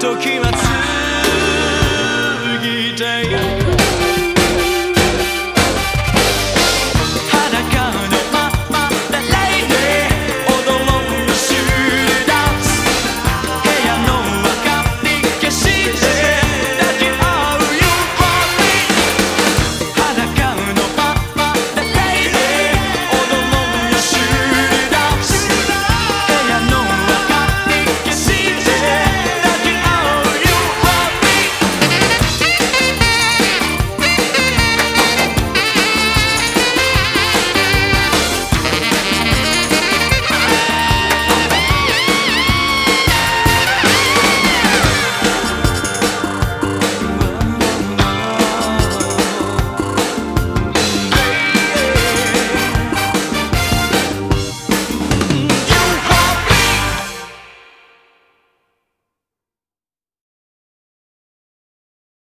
時は